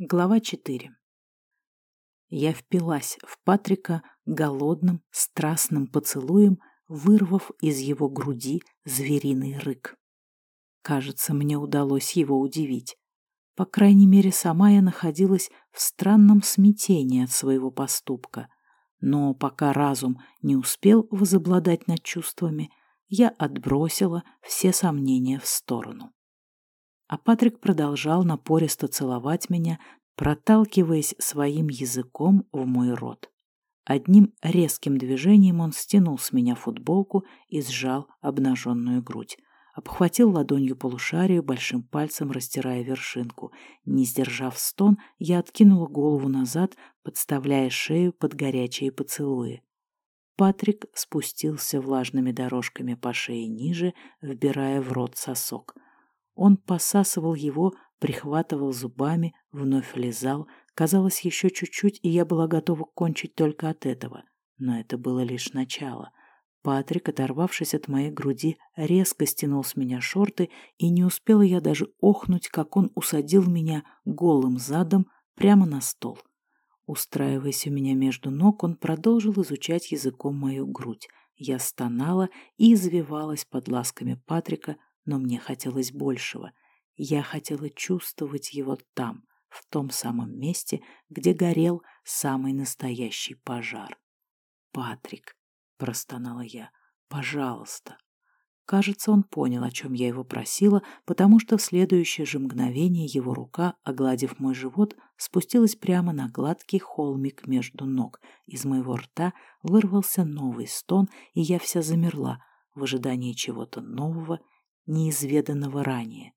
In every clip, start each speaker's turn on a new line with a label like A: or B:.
A: Глава 4. Я впилась в Патрика голодным, страстным поцелуем, вырвав из его груди звериный рык. Кажется, мне удалось его удивить. По крайней мере, сама я находилась в странном смятении от своего поступка. Но пока разум не успел возобладать над чувствами, я отбросила все сомнения в сторону. А Патрик продолжал напористо целовать меня, проталкиваясь своим языком в мой рот. Одним резким движением он стянул с меня футболку и сжал обнаженную грудь. Обхватил ладонью полушарию, большим пальцем растирая вершинку. Не сдержав стон, я откинула голову назад, подставляя шею под горячие поцелуи. Патрик спустился влажными дорожками по шее ниже, вбирая в рот сосок — он посасывал его, прихватывал зубами, вновь лизал. Казалось, еще чуть-чуть, и я была готова кончить только от этого. Но это было лишь начало. Патрик, оторвавшись от моей груди, резко стянул с меня шорты, и не успела я даже охнуть, как он усадил меня голым задом прямо на стол. Устраиваясь у меня между ног, он продолжил изучать языком мою грудь. Я стонала и извивалась под ласками Патрика, но мне хотелось большего. Я хотела чувствовать его там, в том самом месте, где горел самый настоящий пожар. «Патрик», — простонала я, — «пожалуйста». Кажется, он понял, о чем я его просила, потому что в следующее же мгновение его рука, огладив мой живот, спустилась прямо на гладкий холмик между ног. Из моего рта вырвался новый стон, и я вся замерла в ожидании чего-то нового неизведанного ранее.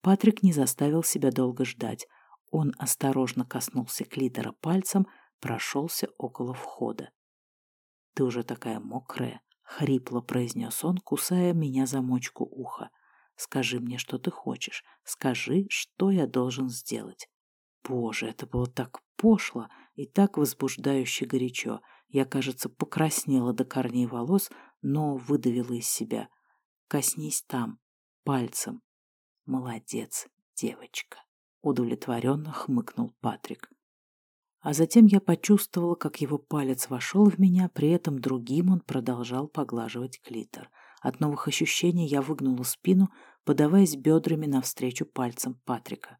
A: Патрик не заставил себя долго ждать. Он осторожно коснулся клитора пальцем, прошелся около входа. «Ты уже такая мокрая», — хрипло произнес он, кусая меня за мочку уха. «Скажи мне, что ты хочешь. Скажи, что я должен сделать». Боже, это было так пошло и так возбуждающе горячо. Я, кажется, покраснела до корней волос, но выдавила из себя. Коснись там, пальцем. Молодец, девочка. Удовлетворенно хмыкнул Патрик. А затем я почувствовала, как его палец вошел в меня, при этом другим он продолжал поглаживать клитор. От новых ощущений я выгнула спину, подаваясь бедрами навстречу пальцам Патрика.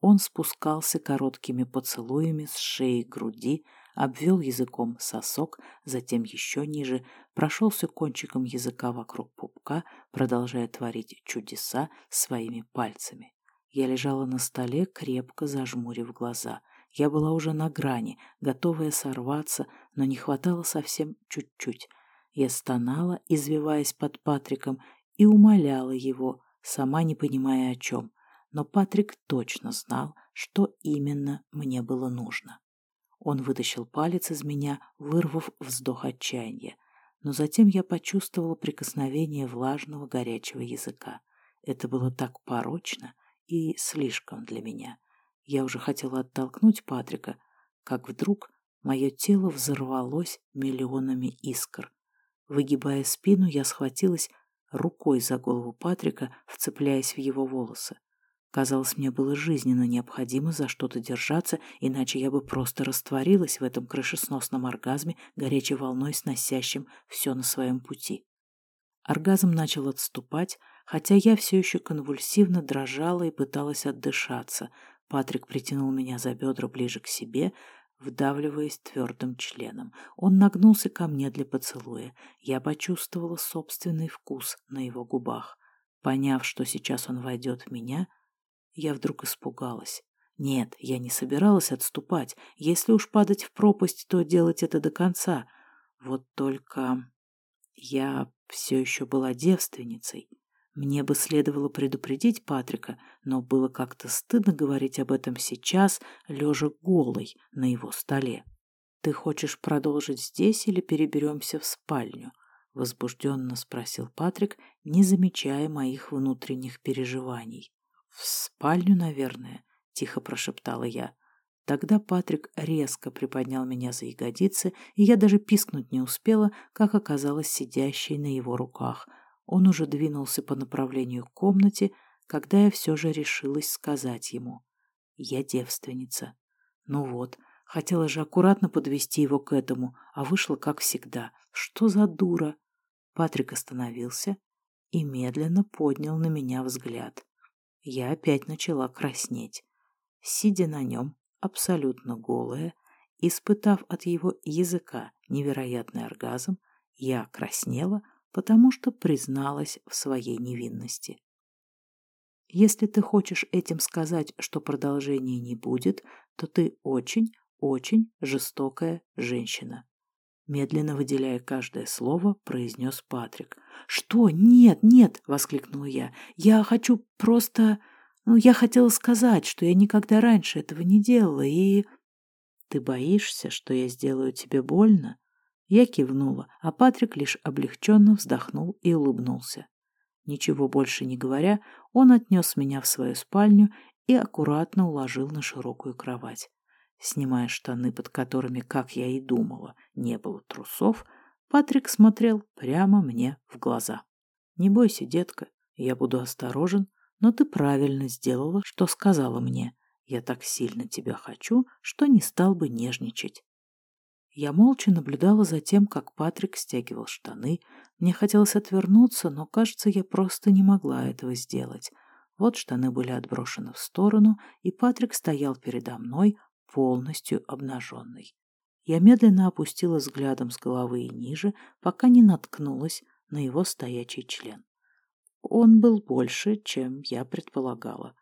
A: Он спускался короткими поцелуями с шеи к груди, обвел языком сосок, затем еще ниже, прошелся кончиком языка вокруг пупка, продолжая творить чудеса своими пальцами. Я лежала на столе, крепко зажмурив глаза. Я была уже на грани, готовая сорваться, но не хватало совсем чуть-чуть. Я стонала, извиваясь под Патриком, и умоляла его, сама не понимая о чем. Но Патрик точно знал, что именно мне было нужно. Он вытащил палец из меня, вырвав вздох отчаяния. Но затем я почувствовала прикосновение влажного горячего языка. Это было так порочно и слишком для меня. Я уже хотела оттолкнуть Патрика, как вдруг мое тело взорвалось миллионами искр. Выгибая спину, я схватилась рукой за голову Патрика, вцепляясь в его волосы. Казалось, мне было жизненно необходимо за что-то держаться, иначе я бы просто растворилась в этом крышесносном оргазме, горячей волной сносящим все на своем пути. Оргазм начал отступать, хотя я все еще конвульсивно дрожала и пыталась отдышаться. Патрик притянул меня за бедра ближе к себе, вдавливаясь твердым членом. Он нагнулся ко мне для поцелуя. Я почувствовала собственный вкус на его губах. Поняв, что сейчас он войдет в меня, я вдруг испугалась. Нет, я не собиралась отступать. Если уж падать в пропасть, то делать это до конца. Вот только я все еще была девственницей. Мне бы следовало предупредить Патрика, но было как-то стыдно говорить об этом сейчас, лежа голой на его столе. «Ты хочешь продолжить здесь или переберемся в спальню?» — возбужденно спросил Патрик, не замечая моих внутренних переживаний. «В спальню, наверное», — тихо прошептала я. Тогда Патрик резко приподнял меня за ягодицы, и я даже пискнуть не успела, как оказалась сидящей на его руках. Он уже двинулся по направлению к комнате, когда я все же решилась сказать ему. Я девственница. Ну вот, хотела же аккуратно подвести его к этому, а вышло как всегда. Что за дура? Патрик остановился и медленно поднял на меня взгляд. Я опять начала краснеть. Сидя на нем, абсолютно голая, испытав от его языка невероятный оргазм, я краснела, потому что призналась в своей невинности. Если ты хочешь этим сказать, что продолжения не будет, то ты очень, очень жестокая женщина. Медленно выделяя каждое слово, произнес Патрик. «Что? Нет, нет!» — воскликнула я. «Я хочу просто... Ну, я хотела сказать, что я никогда раньше этого не делала, и...» «Ты боишься, что я сделаю тебе больно?» Я кивнула, а Патрик лишь облегченно вздохнул и улыбнулся. Ничего больше не говоря, он отнес меня в свою спальню и аккуратно уложил на широкую кровать. Снимая штаны, под которыми, как я и думала, не было трусов, Патрик смотрел прямо мне в глаза. «Не бойся, детка, я буду осторожен, но ты правильно сделала, что сказала мне. Я так сильно тебя хочу, что не стал бы нежничать. Я молча наблюдала за тем, как Патрик стягивал штаны. Мне хотелось отвернуться, но, кажется, я просто не могла этого сделать. Вот штаны были отброшены в сторону, и Патрик стоял передо мной, полностью обнаженный. Я медленно опустила взглядом с головы и ниже, пока не наткнулась на его стоячий член. Он был больше, чем я предполагала.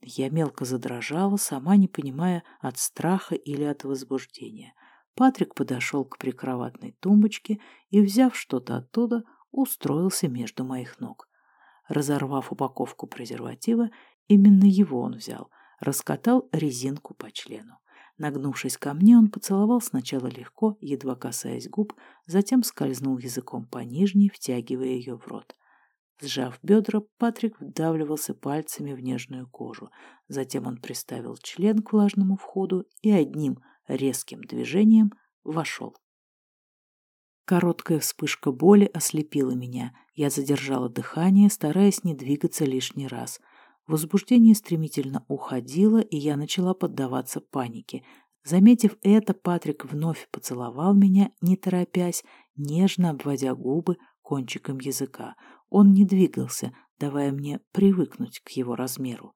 A: Я мелко задрожала, сама не понимая, от страха или от возбуждения — Патрик подошел к прикроватной тумбочке и, взяв что-то оттуда, устроился между моих ног. Разорвав упаковку презерватива, именно его он взял, раскатал резинку по члену. Нагнувшись ко мне, он поцеловал сначала легко, едва касаясь губ, затем скользнул языком по нижней, втягивая ее в рот. Сжав бедра, Патрик вдавливался пальцами в нежную кожу. Затем он приставил член к влажному входу и одним резким движением вошел. Короткая вспышка боли ослепила меня. Я задержала дыхание, стараясь не двигаться лишний раз. Возбуждение стремительно уходило, и я начала поддаваться панике. Заметив это, Патрик вновь поцеловал меня, не торопясь, нежно обводя губы кончиком языка. Он не двигался, давая мне привыкнуть к его размеру.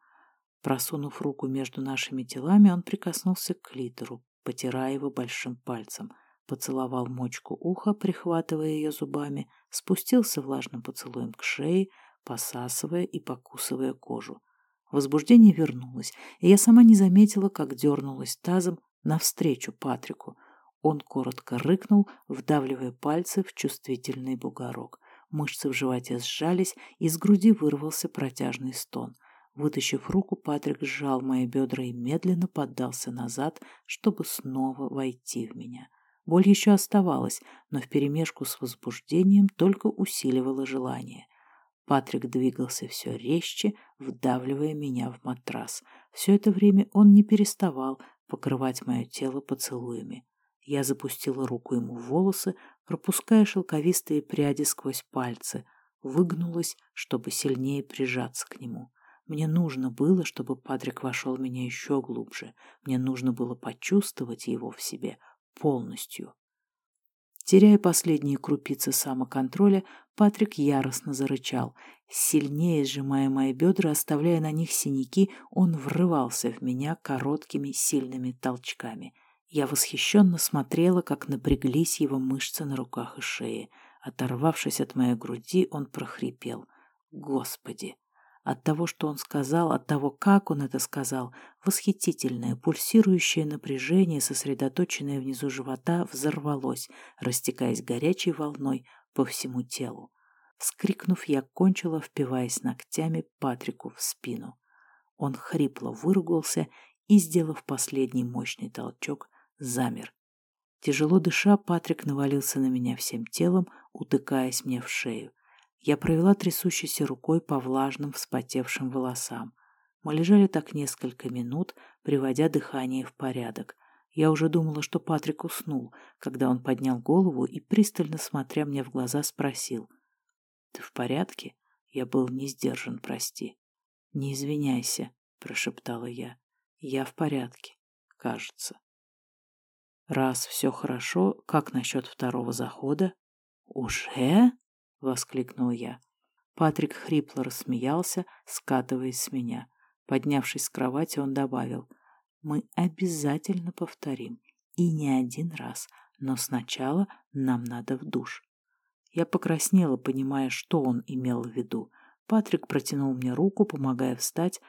A: Просунув руку между нашими телами, он прикоснулся к клитору, потирая его большим пальцем, поцеловал мочку уха, прихватывая ее зубами, спустился влажным поцелуем к шее, посасывая и покусывая кожу. Возбуждение вернулось, и я сама не заметила, как дернулась тазом навстречу Патрику. Он коротко рыкнул, вдавливая пальцы в чувствительный бугорок. Мышцы в животе сжались, из груди вырвался протяжный стон — Вытащив руку, Патрик сжал мои бедра и медленно поддался назад, чтобы снова войти в меня. Боль еще оставалась, но вперемешку с возбуждением только усиливало желание. Патрик двигался все резче, вдавливая меня в матрас. Все это время он не переставал покрывать мое тело поцелуями. Я запустила руку ему в волосы, пропуская шелковистые пряди сквозь пальцы, выгнулась, чтобы сильнее прижаться к нему. Мне нужно было, чтобы Патрик вошел в меня еще глубже. Мне нужно было почувствовать его в себе полностью. Теряя последние крупицы самоконтроля, Патрик яростно зарычал. Сильнее сжимая мои бедра, оставляя на них синяки, он врывался в меня короткими сильными толчками. Я восхищенно смотрела, как напряглись его мышцы на руках и шее. Оторвавшись от моей груди, он прохрипел. «Господи!» От того, что он сказал, от того, как он это сказал, восхитительное, пульсирующее напряжение, сосредоточенное внизу живота, взорвалось, растекаясь горячей волной по всему телу. Вскрикнув, я кончила, впиваясь ногтями Патрику в спину. Он хрипло выругался и, сделав последний мощный толчок, замер. Тяжело дыша, Патрик навалился на меня всем телом, утыкаясь мне в шею. Я провела трясущейся рукой по влажным, вспотевшим волосам. Мы лежали так несколько минут, приводя дыхание в порядок. Я уже думала, что Патрик уснул, когда он поднял голову и, пристально смотря мне в глаза, спросил. «Ты в порядке?» Я был не сдержан, прости. «Не извиняйся», — прошептала я. Я в порядке, кажется. Раз все хорошо, как насчет второго захода? Уже? Воскликнул я. Патрик хрипло рассмеялся, скатываясь с меня. Поднявшись с кровати, он добавил. Мы обязательно повторим. И не один раз. Но сначала нам надо в душ. Я покраснела, понимая, что он имел в виду. Патрик протянул мне руку, помогая встать,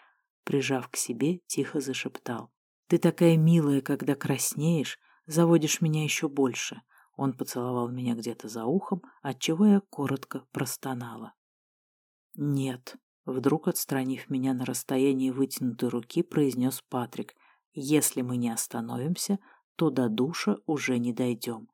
A: прижав к себе, тихо зашептал. «Ты такая милая, когда краснеешь, заводишь меня еще больше». Он поцеловал меня где-то за ухом, отчего я коротко простонала. «Нет», — вдруг отстранив меня на расстоянии вытянутой руки, произнес Патрик. «Если мы не остановимся, то до душа уже не дойдем».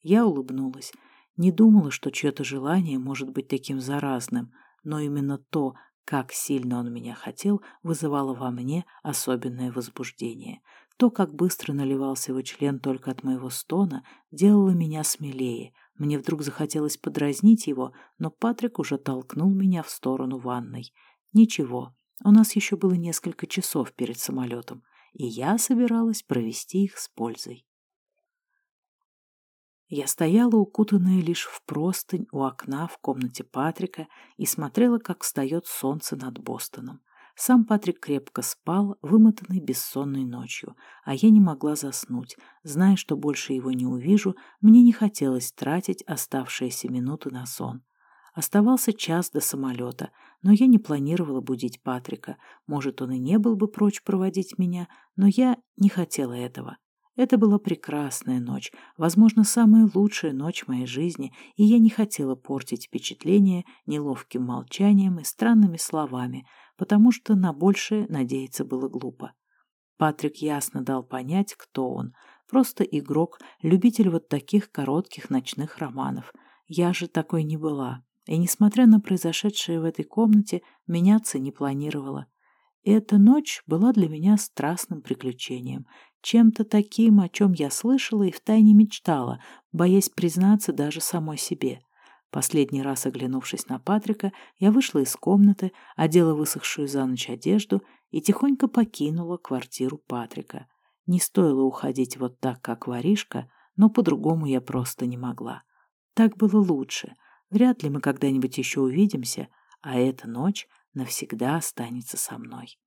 A: Я улыбнулась. Не думала, что чье-то желание может быть таким заразным, но именно то, как сильно он меня хотел, вызывало во мне особенное возбуждение. То, как быстро наливался его член только от моего стона, делало меня смелее. Мне вдруг захотелось подразнить его, но Патрик уже толкнул меня в сторону ванной. Ничего, у нас еще было несколько часов перед самолетом, и я собиралась провести их с пользой. Я стояла, укутанная лишь в простынь у окна в комнате Патрика и смотрела, как встает солнце над Бостоном. Сам Патрик крепко спал, вымотанный бессонной ночью, а я не могла заснуть. Зная, что больше его не увижу, мне не хотелось тратить оставшиеся минуты на сон. Оставался час до самолета, но я не планировала будить Патрика. Может, он и не был бы прочь проводить меня, но я не хотела этого. Это была прекрасная ночь, возможно, самая лучшая ночь моей жизни, и я не хотела портить впечатление неловким молчанием и странными словами, потому что на большее надеяться было глупо. Патрик ясно дал понять, кто он. Просто игрок, любитель вот таких коротких ночных романов. Я же такой не была. И, несмотря на произошедшее в этой комнате, меняться не планировала. Эта ночь была для меня страстным приключением, чем-то таким, о чем я слышала и втайне мечтала, боясь признаться даже самой себе. Последний раз оглянувшись на Патрика, я вышла из комнаты, одела высохшую за ночь одежду и тихонько покинула квартиру Патрика. Не стоило уходить вот так, как воришка, но по-другому я просто не могла. Так было лучше. Вряд ли мы когда-нибудь еще увидимся, а эта ночь навсегда останется со мной.